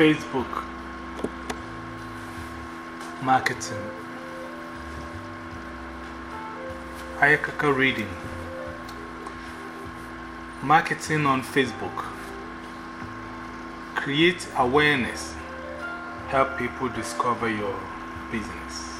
Facebook marketing. Ayakaka reading. Marketing on Facebook. Create awareness. Help people discover your business.